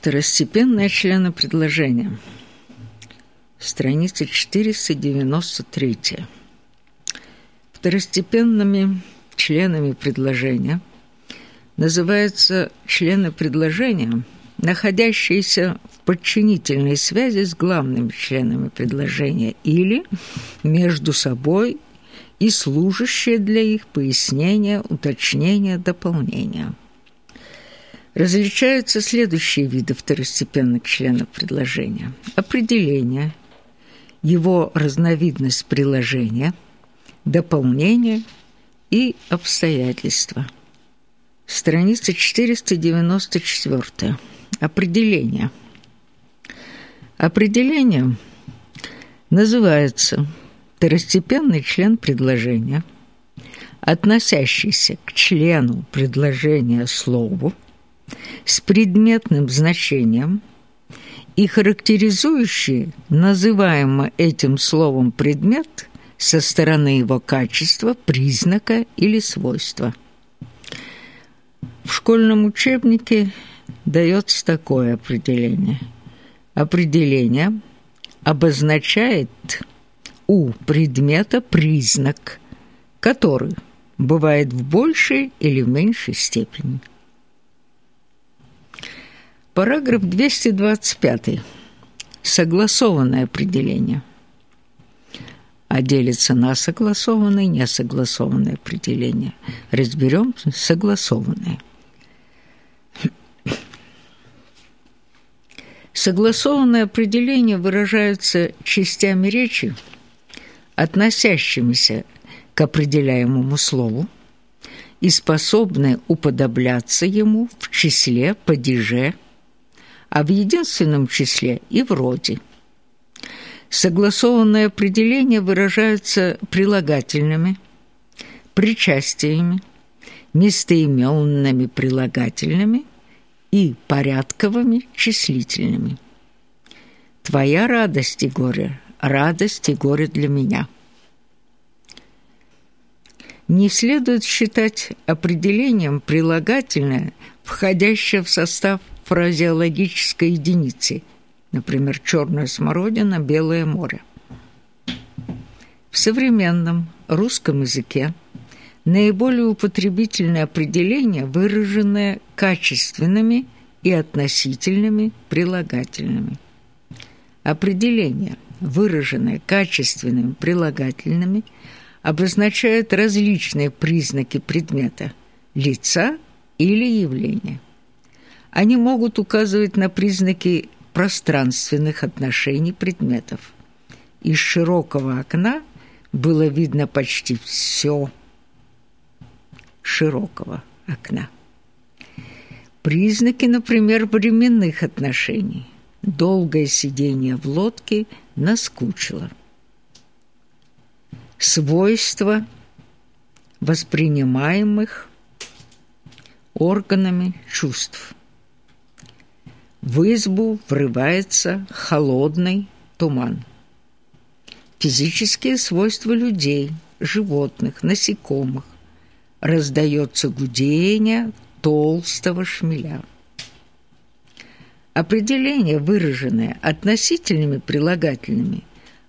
Второстепенные члены предложения. Страница 493. Второстепенными членами предложения называются члены предложения, находящиеся в подчинительной связи с главными членами предложения или между собой и служащие для их пояснения, уточнения, дополнения – Различаются следующие виды второстепенных членов предложения. Определение, его разновидность приложения, дополнение и обстоятельства. Страница 494. Определение. Определение называется второстепенный член предложения, относящийся к члену предложения слову, с предметным значением и характеризующие называемый этим словом предмет со стороны его качества, признака или свойства. В школьном учебнике дается такое определение. Определение обозначает у предмета признак, который бывает в большей или в меньшей степени. Параграф 225. Согласованное определение. А делится на согласованное и несогласованное определение. Разберем согласованное. Согласованное определение выражаются частями речи, относящимися к определяемому слову, и способны уподобляться ему в числе, падеже, а в единственном числе и в роде. Согласованные определения выражаются прилагательными, причастиями, местоименными прилагательными и порядковыми числительными. Твоя радость и горе – радость и горе для меня. Не следует считать определением прилагательное, входящее в состав фразеологической единицы, например, черная смородина, белое море. В современном русском языке наиболее употребительное определение, выраженное качественными и относительными прилагательными. Определение, выраженное качественными прилагательными, обозначает различные признаки предмета, лица или явления. Они могут указывать на признаки пространственных отношений предметов. Из широкого окна было видно почти все широкого окна. Признаки, например, временных отношений. Долгое сидение в лодке наскучило. Свойства воспринимаемых органами чувств – в избу врывается холодный туман. Физические свойства людей, животных, насекомых. Раздается гудение толстого шмеля. Определение, выраженное относительными прилагательными,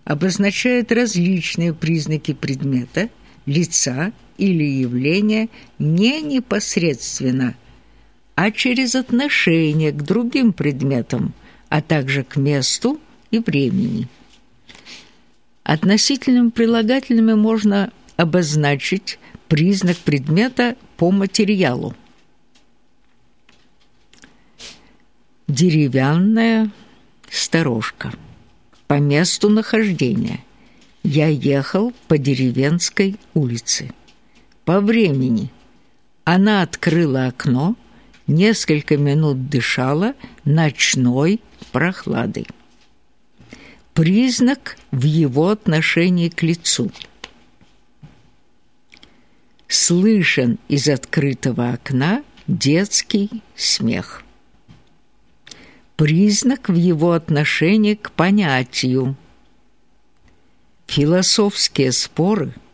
обозначает различные признаки предмета, лица или явления не непосредственно а через отношение к другим предметам, а также к месту и времени. Относительными прилагательными можно обозначить признак предмета по материалу. Деревянная сторожка. По месту нахождения. Я ехал по деревенской улице. По времени. Она открыла окно – несколько минут дышала ночной прохладой. Признак в его отношении к лицу. Слышен из открытого окна детский смех. Признак в его отношении к понятию. Философские споры –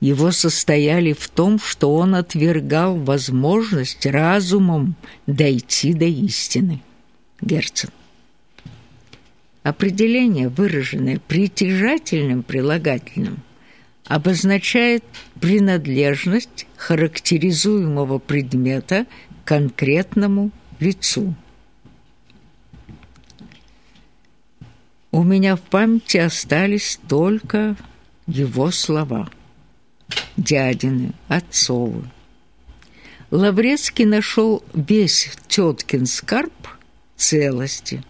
его состояли в том, что он отвергал возможность разумом дойти до истины. Герцен. Определение, выраженное притяжательным прилагательным, обозначает принадлежность характеризуемого предмета конкретному лицу. У меня в памяти остались только его слова. Дядины, отцовы. Лаврецкий нашел весь теткин скарб целости.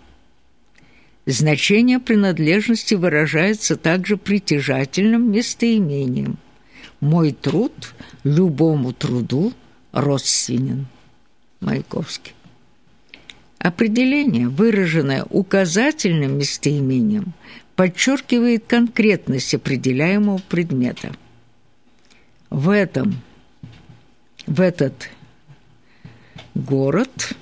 Значение принадлежности выражается также притяжательным местоимением. «Мой труд любому труду родственен». Маяковский. Определение, выраженное указательным местоимением, подчеркивает конкретность определяемого предмета. В этом, в этот город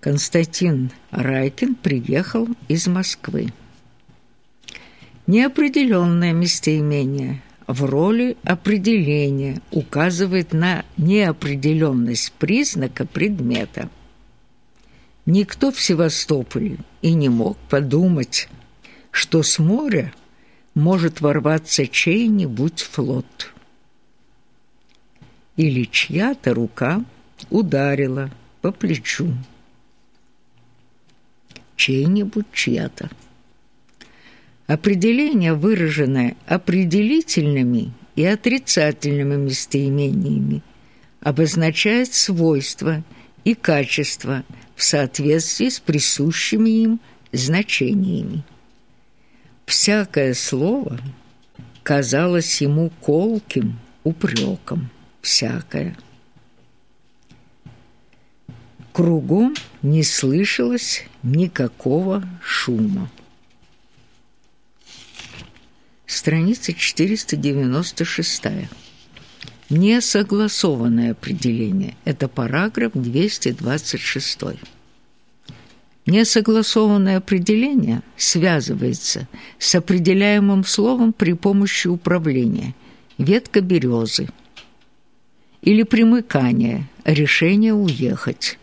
Константин Райкин приехал из Москвы. Неопределенное местоимение в роли определения указывает на неопределенность признака предмета – Никто в Севастополе и не мог подумать, что с моря может ворваться чей-нибудь флот. Или чья-то рука ударила по плечу. Чей-нибудь чья-то. Определение, выраженное определительными и отрицательными местоимениями, обозначает свойства и качества – в соответствии с присущими им значениями. Всякое слово казалось ему колким упреком, всякое. Кругом не слышалось никакого шума. Страница 496. Несогласованное определение – это параграф 226. Несогласованное определение связывается с определяемым словом при помощи управления – ветка березы, или примыкание – решение уехать.